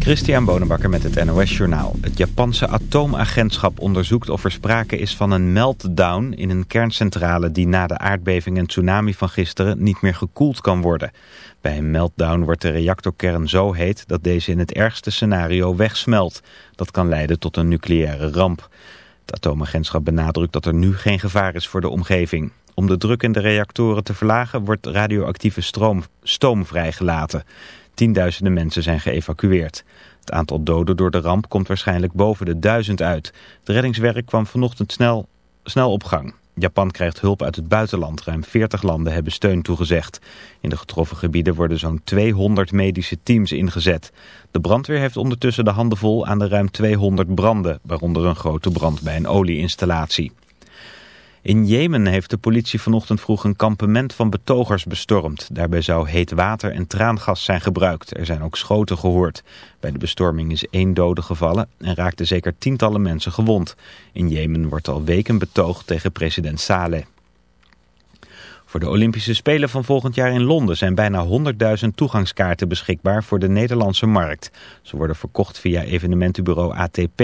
Christian Bonenbakker met het NOS Journaal. Het Japanse atoomagentschap onderzoekt of er sprake is van een meltdown in een kerncentrale die na de aardbeving en tsunami van gisteren niet meer gekoeld kan worden. Bij een meltdown wordt de reactorkern zo heet dat deze in het ergste scenario wegsmelt. Dat kan leiden tot een nucleaire ramp. Het atoomagentschap benadrukt dat er nu geen gevaar is voor de omgeving. Om de druk in de reactoren te verlagen wordt radioactieve stroom, stoom vrijgelaten. Tienduizenden mensen zijn geëvacueerd. Het aantal doden door de ramp komt waarschijnlijk boven de duizend uit. Het reddingswerk kwam vanochtend snel, snel op gang. Japan krijgt hulp uit het buitenland. Ruim 40 landen hebben steun toegezegd. In de getroffen gebieden worden zo'n 200 medische teams ingezet. De brandweer heeft ondertussen de handen vol aan de ruim 200 branden, waaronder een grote brand bij een olieinstallatie. In Jemen heeft de politie vanochtend vroeg een kampement van betogers bestormd. Daarbij zou heet water en traangas zijn gebruikt. Er zijn ook schoten gehoord. Bij de bestorming is één dode gevallen en raakten zeker tientallen mensen gewond. In Jemen wordt al weken betoogd tegen president Saleh. Voor de Olympische Spelen van volgend jaar in Londen zijn bijna 100.000 toegangskaarten beschikbaar voor de Nederlandse markt. Ze worden verkocht via evenementenbureau ATP.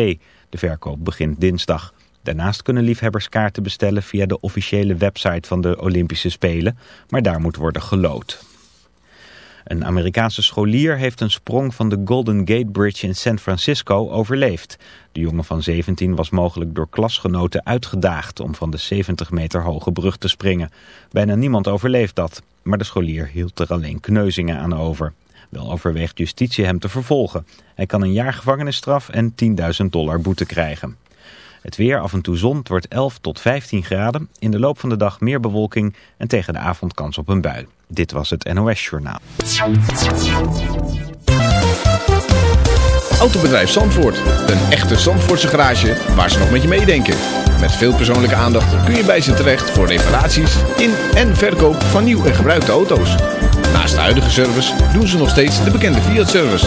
De verkoop begint dinsdag. Daarnaast kunnen liefhebbers kaarten bestellen via de officiële website van de Olympische Spelen, maar daar moet worden gelood. Een Amerikaanse scholier heeft een sprong van de Golden Gate Bridge in San Francisco overleefd. De jongen van 17 was mogelijk door klasgenoten uitgedaagd om van de 70 meter hoge brug te springen. Bijna niemand overleeft dat, maar de scholier hield er alleen kneuzingen aan over. Wel overweegt justitie hem te vervolgen. Hij kan een jaar gevangenisstraf en 10.000 dollar boete krijgen. Het weer af en toe zon, wordt 11 tot 15 graden. In de loop van de dag meer bewolking en tegen de avond kans op een bui. Dit was het NOS Journaal. Autobedrijf Zandvoort. Een echte Zandvoortse garage waar ze nog met je meedenken. Met veel persoonlijke aandacht kun je bij ze terecht voor reparaties in en verkoop van nieuw en gebruikte auto's. Naast de huidige service doen ze nog steeds de bekende Fiat-service.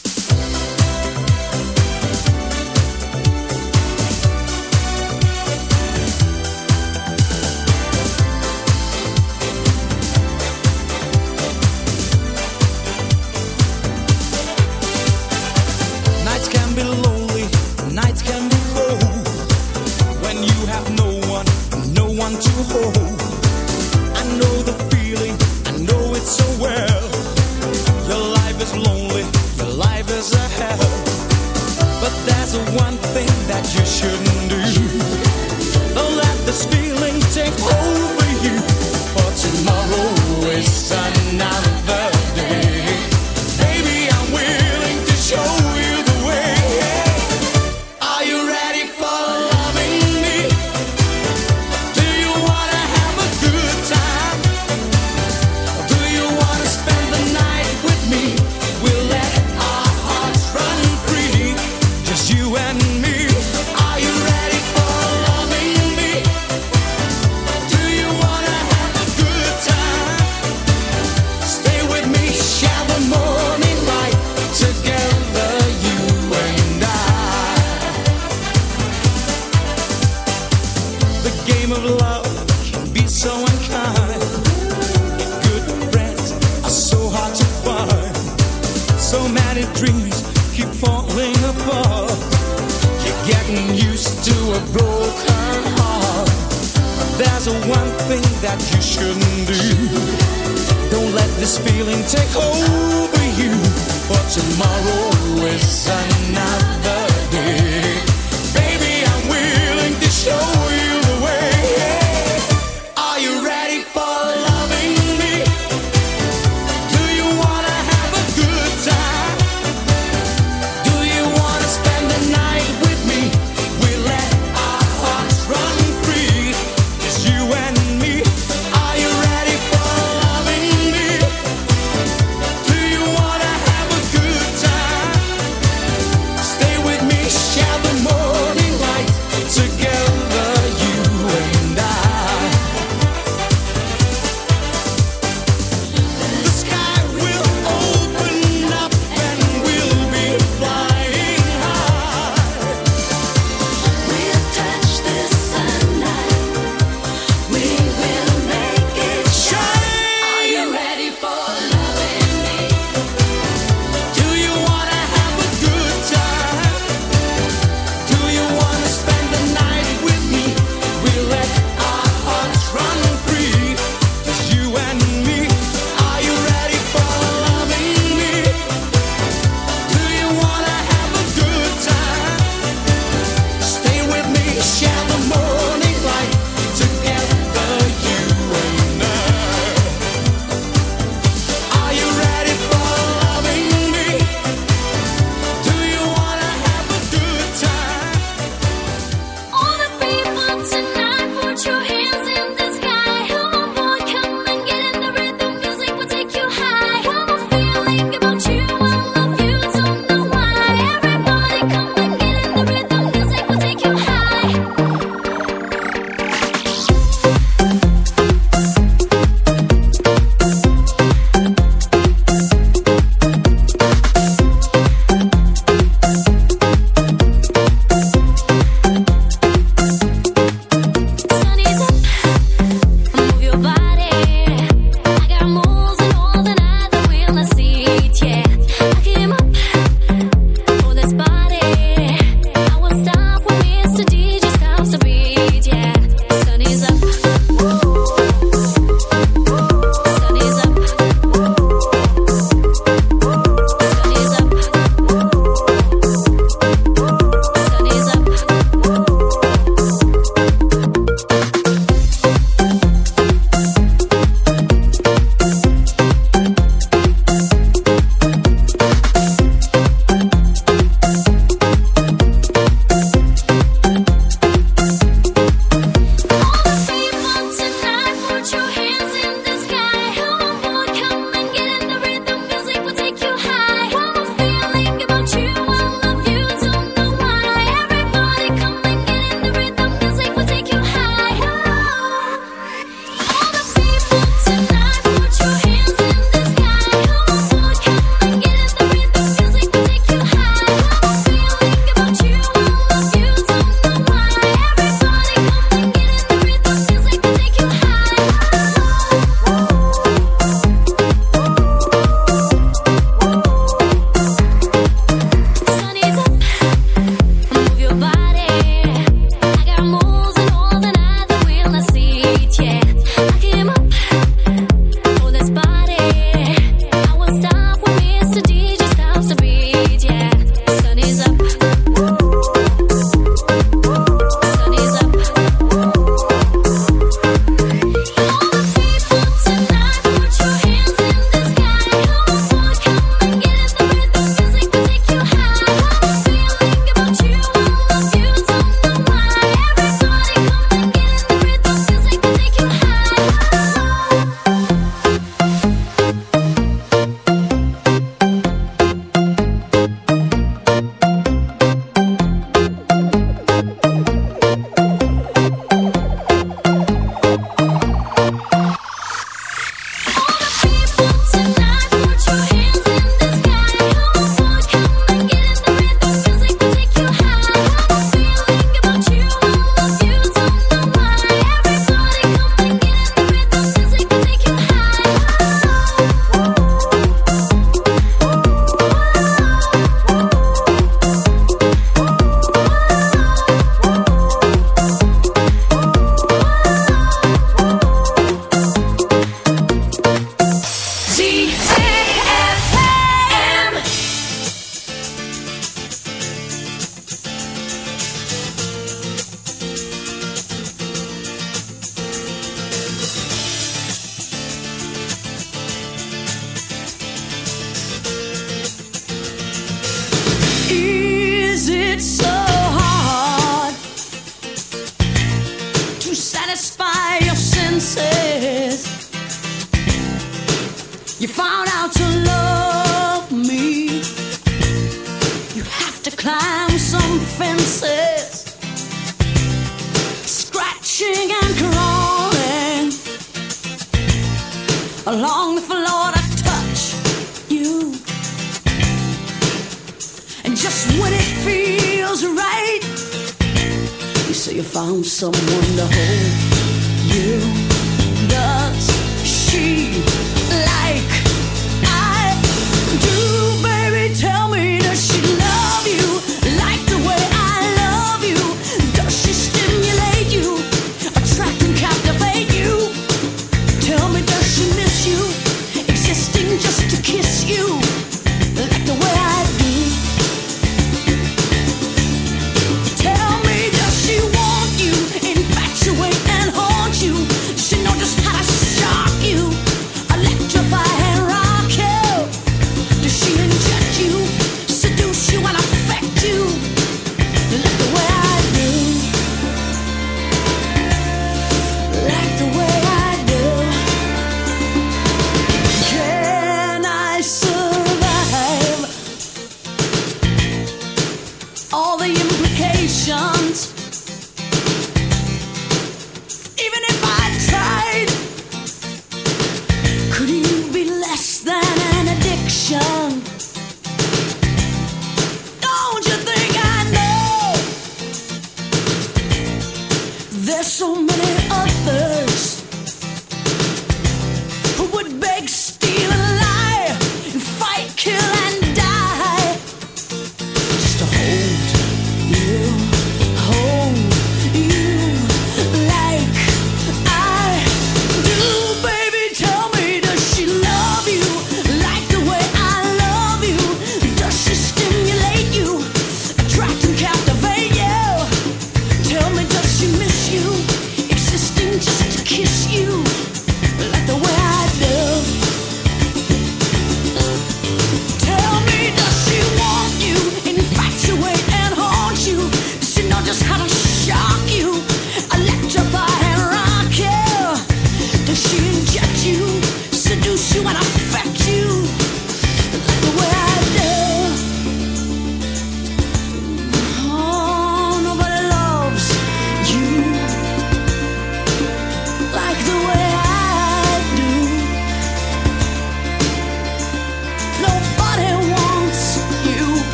on the.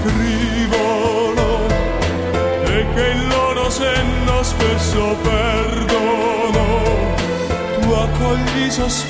scrivono e che il loro senno spesso perdono. Tu accogli sospiri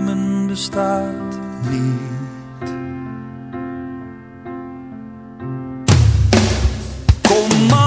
nemen bestaat niet. Kom maar.